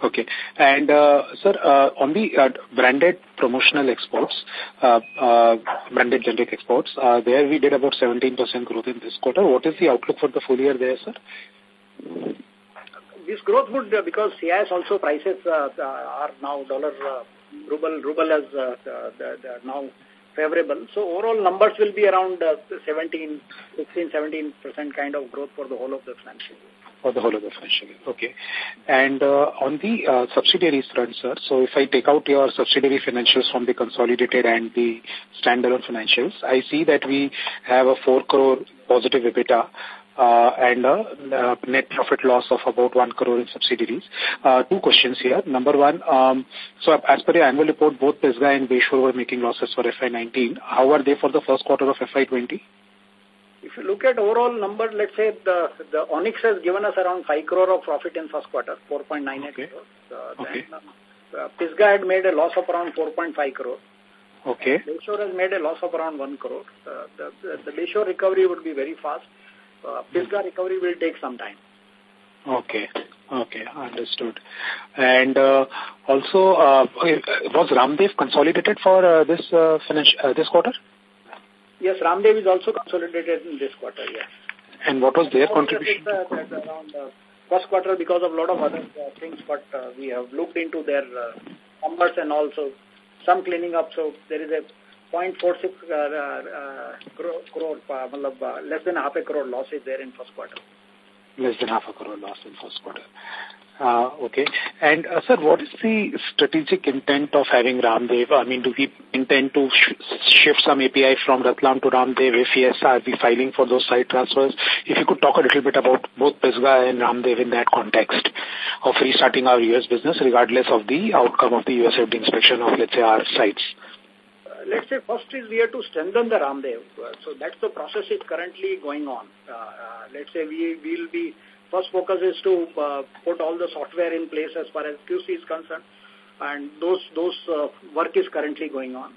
Okay. And, uh, sir, uh, on the uh, branded promotional exports, uh, uh, branded generic exports, uh, there we did about 17% growth in this quarter. What is the outlook for the full year there, sir? This growth would, uh, because CIS also prices uh, uh, are now dollar, uh, ruble, ruble as uh, the, the, now favorable. So overall numbers will be around uh, 17, 16, 17% kind of growth for the whole of the financial year. For the whole of the financial year. Okay. And uh, on the uh, subsidiaries front, sir, so if I take out your subsidiary financials from the consolidated and the standalone financials, I see that we have a 4 crore positive EBITDA uh, and a uh, net profit loss of about 1 crore in subsidiaries. Uh, two questions here. Number one, um, so as per your annual report, both Pisgah and Bayshore were making losses for FY19. How are they for the first quarter of FY20? If you look at overall number, let's say the, the Onyx has given us around 5 crore of profit in first quarter, 4.98 okay. crores. Uh, okay. Then, uh, Pisgah had made a loss of around 4.5 crore. Okay. Bayshore has made a loss of around 1 crore. Uh, the, the, the Bayshore recovery would be very fast. Uh, Pisgah recovery will take some time. Okay. Okay, understood. And uh, also, uh, was Ramdev consolidated for uh, this uh, finish, uh, this quarter? Yes, Ramdev is also consolidated in this quarter, yes. And what was their contribution? Uh, around uh, first quarter because of a lot of other uh, things, but uh, we have looked into their uh, numbers and also some cleaning up. So there is a 0.46 uh, uh, crore, crore uh, less than half a crore loss is there in first quarter. Less than half a crore loss in first quarter. Uh, okay. And, uh, sir, what is the strategic intent of having Ramdev? I mean, do we intend to sh shift some API from Ratlam to Ramdev? If yes, are we filing for those site transfers? If you could talk a little bit about both Pisgah and Ramdev in that context of restarting our U.S. business regardless of the outcome of the U.S. FDA inspection of, let's say, our sites. Let's say first is we have to strengthen the Ramdev. So that's the process is currently going on. Uh, uh, let's say we will be first focus is to uh, put all the software in place as far as QC is concerned, and those those uh, work is currently going on.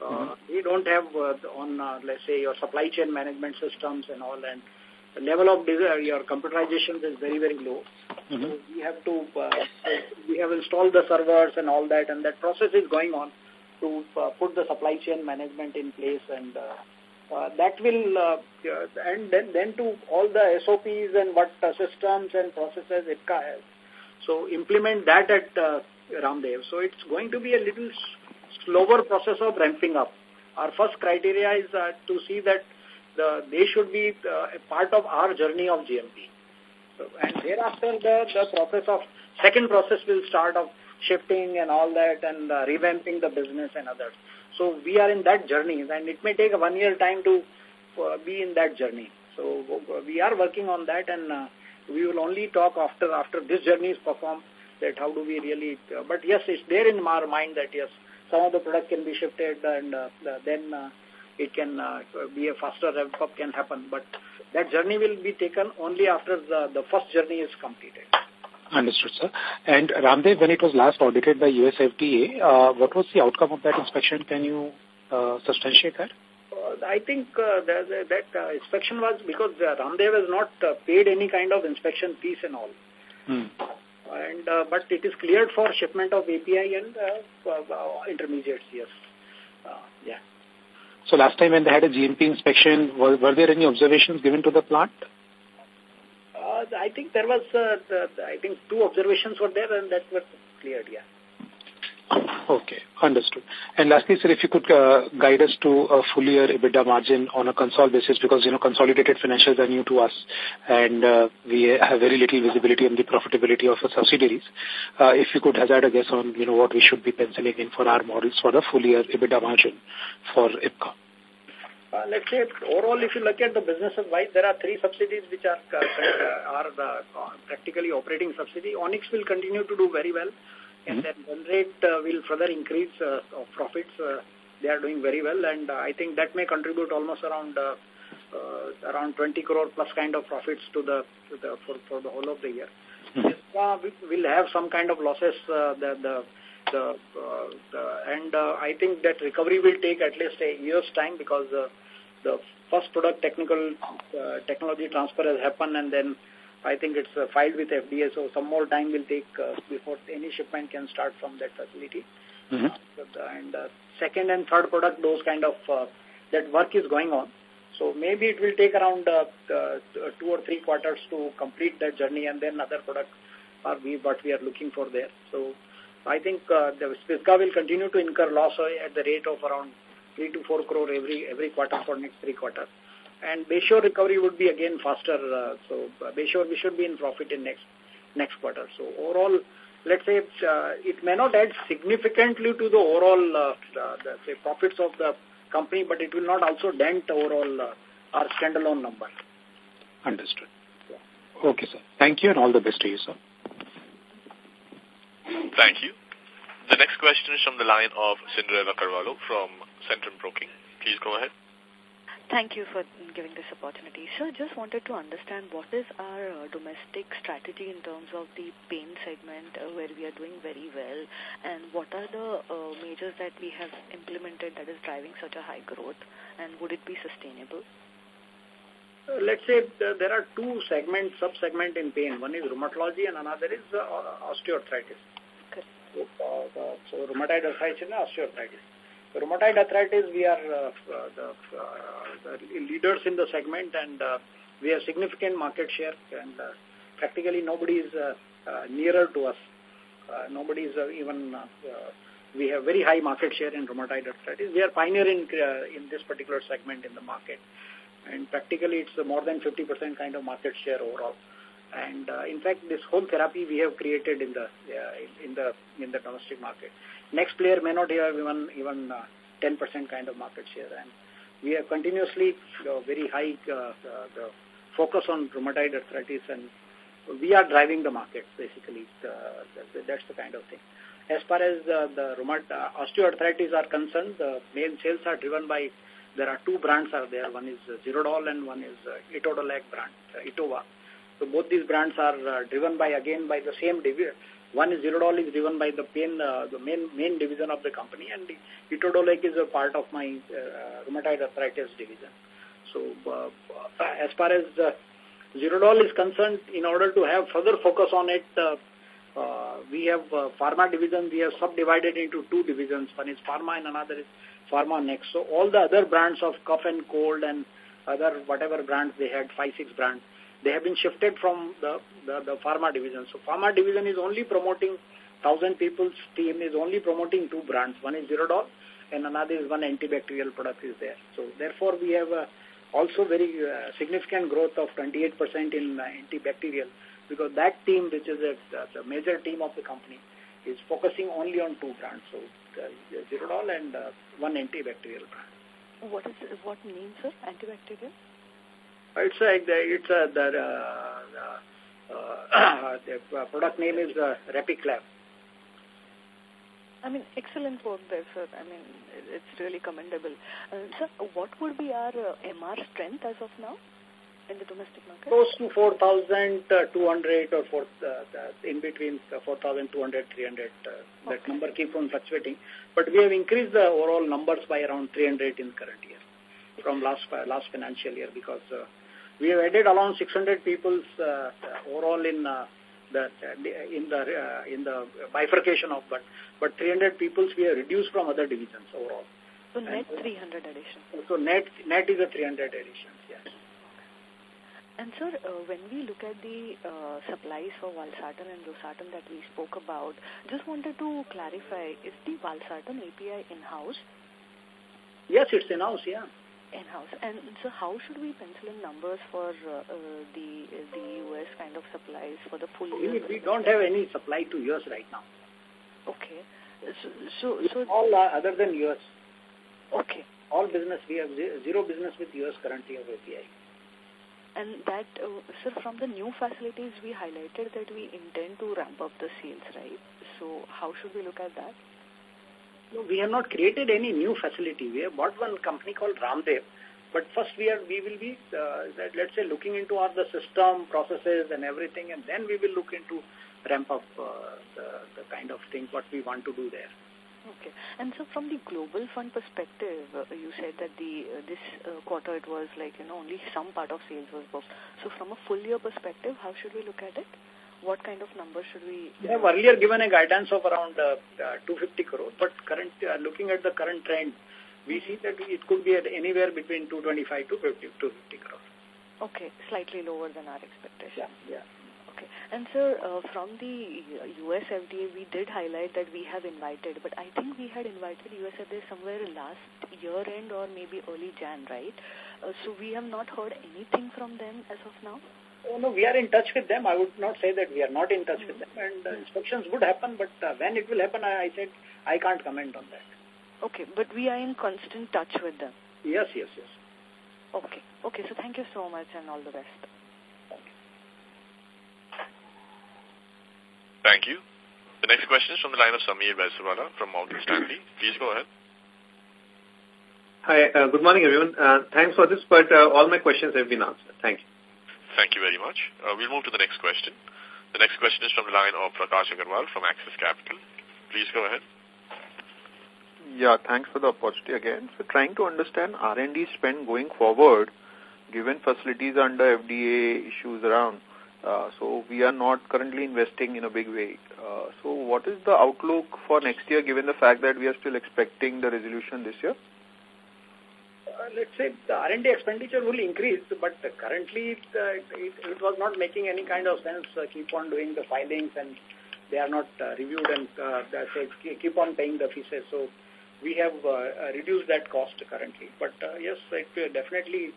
Uh, mm -hmm. We don't have uh, on, uh, let's say, your supply chain management systems and all, and the level of your computerization is very, very low. Mm -hmm. So we have to, uh, we have installed the servers and all that, and that process is going on to uh, put the supply chain management in place and uh, uh, that will, and then, then to all the SOPs and what systems and processes IPCA has. So implement that at Ramdev. So it's going to be a little slower process of ramping up. Our first criteria is to see that the, they should be a part of our journey of GMP. So, and thereafter the, the process of, second process will start of shifting and all that and uh, revamping the business and others. So we are in that journey and it may take one year time to uh, be in that journey. So we are working on that and uh, we will only talk after after this journey is performed that how do we really, but yes, it's there in our mind that yes, some of the product can be shifted and uh, then uh, it can be a faster ramp up can happen. But that journey will be taken only after the, the first journey is completed. Understood, sir. And Ramdev, when it was last audited by US FDA, uh, what was the outcome of that inspection? Can you uh, substantiate that? Uh, I think uh, that, that uh, inspection was because uh, Ramdev has not uh, paid any kind of inspection fees and all. Hmm. And uh, but it is cleared for shipment of API and uh, uh, intermediates. Yes. Uh, yeah. So last time when they had a GMP inspection, were, were there any observations given to the plant? Uh, I think there was, uh, the, I think two observations were there and that were cleared, yeah. Okay, understood. And lastly, sir, if you could uh, guide us to a full year EBITDA margin on a consol basis, because, you know, consolidated financials are new to us, and uh, we have very little visibility on the profitability of the subsidiaries. Uh, if you could hazard a guess on, you know, what we should be penciling in for our models for the full year EBITDA margin for IPCA. Uh, let's say overall, if you look at the businesses wise, there are three subsidies which are uh, are the uh, practically operating subsidy. Onyx will continue to do very well and then run rate uh, will further increase uh, of profits. Uh, they are doing very well, and uh, I think that may contribute almost around uh, uh, around 20 crore plus kind of profits to the to the for, for the whole of the year. Uh, we will have some kind of losses. Uh, the the the, uh, the and uh, I think that recovery will take at least a year's time because uh, the first product technical uh, technology transfer has happened, and then I think it's uh, filed with FDA, so some more time will take uh, before any shipment can start from that facility. Mm -hmm. and uh, second and third product, those kind of, uh, that work is going on. So maybe it will take around uh, uh, two or three quarters to complete that journey and then other product are we, what we are looking for there. So I think uh, the Pisgah will continue to incur loss at the rate of around 3 to 4 crore every, every quarter for next three quarters. And Bayshore recovery would be again faster. Uh, so uh, Bayshore, we should be in profit in next next quarter. So overall, let's say uh, it may not add significantly to the overall uh, the, the say, profits of the company, but it will not also dent overall uh, our standalone number. Understood. Yeah. Okay, sir. Thank you and all the best to you, sir. Thank you. The next question is from the line of Cyndrella Carvalho from Centrum Broking. Please go ahead. Thank you for giving this opportunity. Sir, just wanted to understand what is our uh, domestic strategy in terms of the pain segment uh, where we are doing very well and what are the uh, measures that we have implemented that is driving such a high growth and would it be sustainable? Uh, let's say there are two segments, sub-segment in pain. One is rheumatology and another is uh, osteoarthritis. So, rheumatoid arthritis and osteoarthritis rheumatoid arthritis, we are uh, the, uh, the, leaders in the segment and uh, we have significant market share and practically nobody is nearer to us. Nobody is even, we have very high market share in rheumatoid arthritis. We are pioneering uh, in this particular segment in the market. And practically it's more than 50% kind of market share overall. And uh, in fact, this whole therapy we have created in the uh, in the in the domestic market. Next player may not have even even 10% uh, kind of market share, and we are continuously uh, very high uh, the focus on rheumatoid arthritis, and we are driving the market basically. that's the kind of thing. As far as uh, the rheumatoid, uh, osteoarthritis are concerned, the main sales are driven by there are two brands are there. One is uh, Zerodol and one is uh, Etodolac brand, uh, Etova. So both these brands are uh, driven by, again, by the same division. One is Zerodol is driven by the pain, uh, the main main division of the company, and Etodolac is a part of my uh, rheumatoid arthritis division. So as far as Zerodol is concerned, in order to have further focus on it, uh, we have pharma division, we have subdivided into two divisions. One is pharma and another is pharma next. So all the other brands of cough and cold and other whatever brands they had, five, six brands, they have been shifted from the, the, the pharma division. So pharma division is only promoting, thousand people's team is only promoting two brands. One is Zerodol and another is one antibacterial product is there. So therefore we have uh, also very uh, significant growth of 28% in uh, antibacterial because that team, which is a, the major team of the company, is focusing only on two brands. So uh, Zerodol and uh, one antibacterial brand. What is what means sir? Antibacterial? It's a, it's a, the, uh, uh, the product name is uh. I mean, excellent work there, sir. I mean, it's really commendable. Uh, sir, what would be our uh, MR strength as of now in the domestic market? Close to 4,200 or 4, uh, in between 4,200, 300. Uh, okay. That number keeps on fluctuating. But we have increased the overall numbers by around 300 in the current year from last last financial year because uh, we have added around 600 people uh, overall in uh, the in the uh, in the bifurcation of but but 300 people we have reduced from other divisions overall. So net 300 additions. So net net is a 300 additions. Yes. And sir, uh, when we look at the uh, supplies for valsartan and losartan that we spoke about, just wanted to clarify, is the valsartan API in-house? Yes, it's in-house, yeah. In-house. And so how should we pencil in numbers for uh, uh, the the US kind of supplies for the full year? We, we don't have any supply to US right now. Okay. So, so, so all uh, other than US. Okay. All business, we have zero business with US currently of API. And that, uh, sir, from the new facilities, we highlighted that we intend to ramp up the sales, right? So how should we look at that? No, we have not created any new facility. We have bought one company called Ramdev. But first we are, we will be, uh, let's say, looking into all the system, processes and everything, and then we will look into ramp up uh, the, the kind of thing what we want to do there. Okay. And so from the global fund perspective, uh, you said that the uh, this uh, quarter it was like, you know, only some part of sales was booked. So from a full year perspective, how should we look at it? What kind of number should we... We have earlier given a guidance of around uh, uh, 250 crore, but current uh, looking at the current trend, we see that it could be at anywhere between 225 to 50, 250 crore. Okay, slightly lower than our expectation. Yeah, yeah. Okay. And sir, uh, from the US FDA, we did highlight that we have invited, but I think we had invited US FDA somewhere last year end or maybe early Jan, right? Uh, so we have not heard anything from them as of now? Oh, no, we are in touch with them. I would not say that we are not in touch with them. And uh, inspections would happen, but uh, when it will happen, I, I said I can't comment on that. Okay, but we are in constant touch with them. Yes, yes, yes. Okay. Okay, so thank you so much and all the best. Thank you. The next question is from the line of Sameer Baisiwala from Morgan Stanley. Please go ahead. Hi, uh, good morning, everyone. Uh, thanks for this, but uh, all my questions have been answered. Thank you. Thank you very much. Uh, we'll move to the next question. The next question is from the line of Prakash Agarwal from Axis Capital. Please go ahead. Yeah, thanks for the opportunity again. So trying to understand R&D spend going forward, given facilities under FDA issues around, uh, so we are not currently investing in a big way. Uh, so what is the outlook for next year given the fact that we are still expecting the resolution this year? Uh, let's say the R&D expenditure will increase, but currently it, uh, it, it, was not making any kind of sense uh, keep on doing the filings and they are not uh, reviewed and uh, say keep on paying the fees. So we have uh, reduced that cost currently. But yes, it, definitely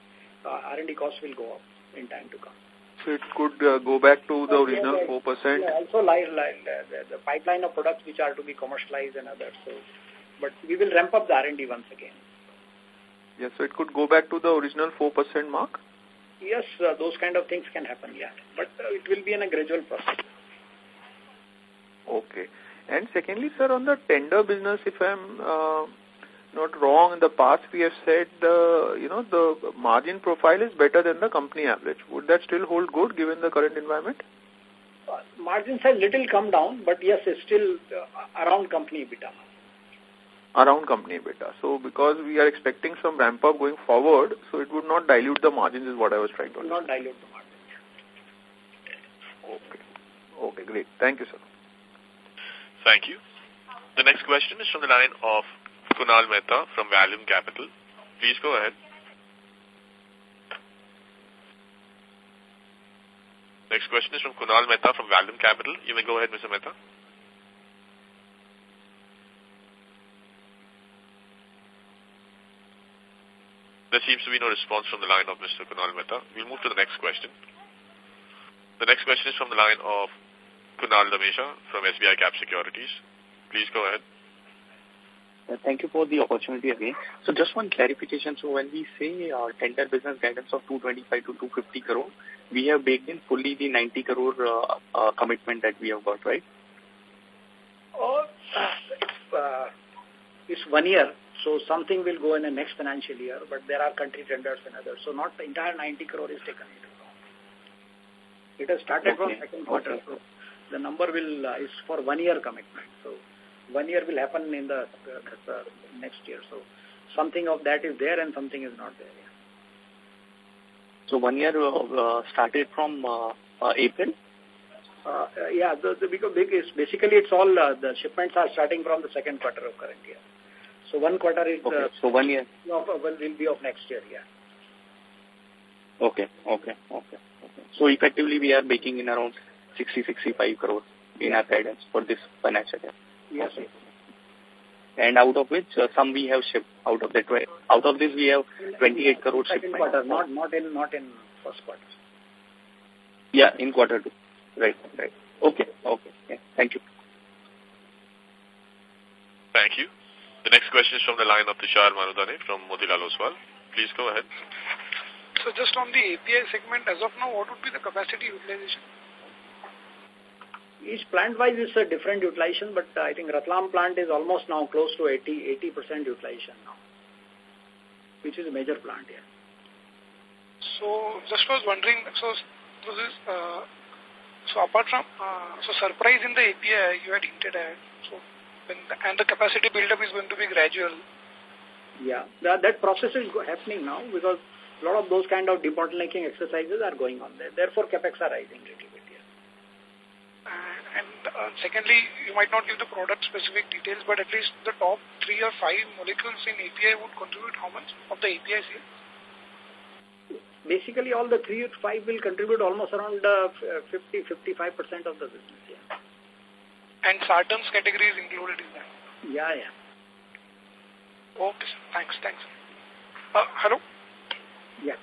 R&D costs will go up in time to come. So it could uh, go back to the original yeah, 4%? Yeah, also like, like the, the, pipeline of products which are to be commercialized and others. So, but we will ramp up the R&D once again. Yes, so it could go back to the original 4% mark? Yes, uh, those kind of things can happen, yeah. But uh, it will be in a gradual process. Okay. And secondly, sir, on the tender business, if I'm uh, not wrong, in the past we have said the, you know, the margin profile is better than the company average. Would that still hold good given the current environment? Uh, margins have little come down, but yes, it's still uh, around company EBITDA. Around company EBITDA. So because we are expecting some ramp up going forward, so it would not dilute the margins is what I was trying to understand. Not dilute the margins. Okay. Okay, great. Thank you, sir. Thank you. The next question is from the line of Kunal Mehta from Valium Capital. Please go ahead. Next question is from Kunal Mehta from Valium Capital. You may go ahead, Mr. Mehta. There seems to be no response from the line of Mr. Kunal Mehta. We'll move to the next question. The next question is from the line of Kunal Dhamesha from SBI Cap Securities. Please go ahead. Thank you for the opportunity again. So just one clarification. So when we say uh, tender business guidance of 225 to 250 crore, we have baked in fully the 90 crore uh, uh, commitment that we have got, right? Oh, it's, uh, it's one year. So something will go in the next financial year, but there are country tenders and others. So not the entire 90 crore is taken into account. It has started okay. from second quarter. Okay. So the number will uh, is for one year commitment. So one year will happen in the uh, next year. So something of that is there and something is not there. Yeah. So one year uh, started from uh, uh, April? Uh, yeah, the, the big, big basically it's all uh, the shipments are starting from the second quarter of current year. So one quarter is okay. so one year of, will be of next year. Yeah. Okay. Okay. Okay. okay. So effectively we are baking in around 60, 65 crore in our guidance for this financial year. Yes. Okay. And out of which uh, some we have shipped. Out of the out of this we have 28 crore Second quarter, not not in not in first quarter. Yeah, in quarter two. Right, right. Okay, okay. Yeah, thank you. Thank you. The next question is from the line of Tushar Manudhane from Motilal Oswal. Please go ahead. So just on the API segment, as of now, what would be the capacity utilization? Each plant-wise is a different utilization, but I think Ratlam plant is almost now close to 80 80% utilization now, which is a major plant here. So just was wondering, so, so this, uh, so apart from, uh, so surprise in the API you had hinted at, so when the, and the capacity buildup is going to be gradual. Yeah, that, that process is happening now because a lot of those kind of debottlenecking exercises are going on there. Therefore, capex are rising a little bit. And uh, secondly, you might not give the product-specific details, but at least the top three or five molecules in API would contribute how much of the API sales? Basically, all the three or five will contribute almost around 50-55% uh, of the business, yeah. And sartans category is included in that? Yeah, yeah. Okay, sir. Thanks, thanks. Uh, hello? Yeah.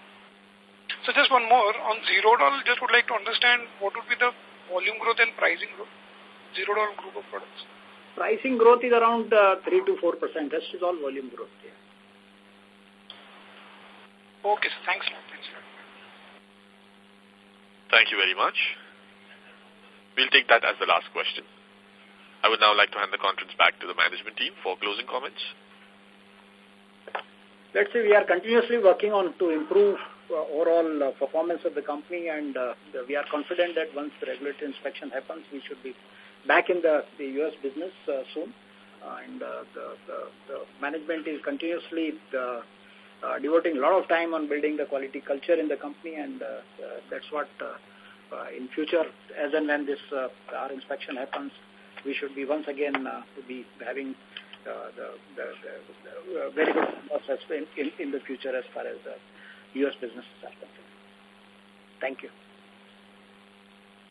So just one more. On Zerodol, just would like to understand what would be the volume growth and pricing growth? Zerodol group of products. Pricing growth is around uh, 3 to 4 percent. Rest is all volume growth. Yeah. Okay, sir. Thanks a lot. Thanks a lot. Thank you very much. We'll take that as the last question. I would now like to hand the conference back to the management team for closing comments. Let's say we are continuously working on to improve uh, overall uh, performance of the company and uh, we are confident that once the regulatory inspection happens, we should be back in the, the U.S. business uh, soon. and uh, the, the, the, management is continuously uh, uh, devoting a lot of time on building the quality culture in the company and uh, uh, that's what uh, uh, in future, as and when this uh, our inspection happens, we should be once again uh, be having uh, the, the, the, the uh, very good process in, in, in the future as far as the U.S. businesses are concerned. Thank you.